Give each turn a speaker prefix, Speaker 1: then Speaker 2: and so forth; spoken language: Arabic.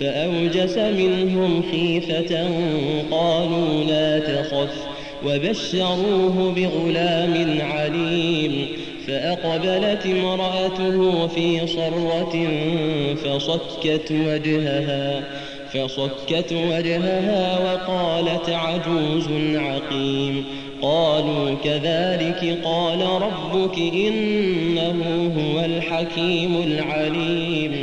Speaker 1: فأوجس منهم خيفة قالوا لا تخف وبشروه بغلام عليم فأقبلت امرأته في صرة فصكت وجهها فصكت وجهها وقالت عجوز عقيم قالوا كذلك قال ربك إنه هو الحكيم العليم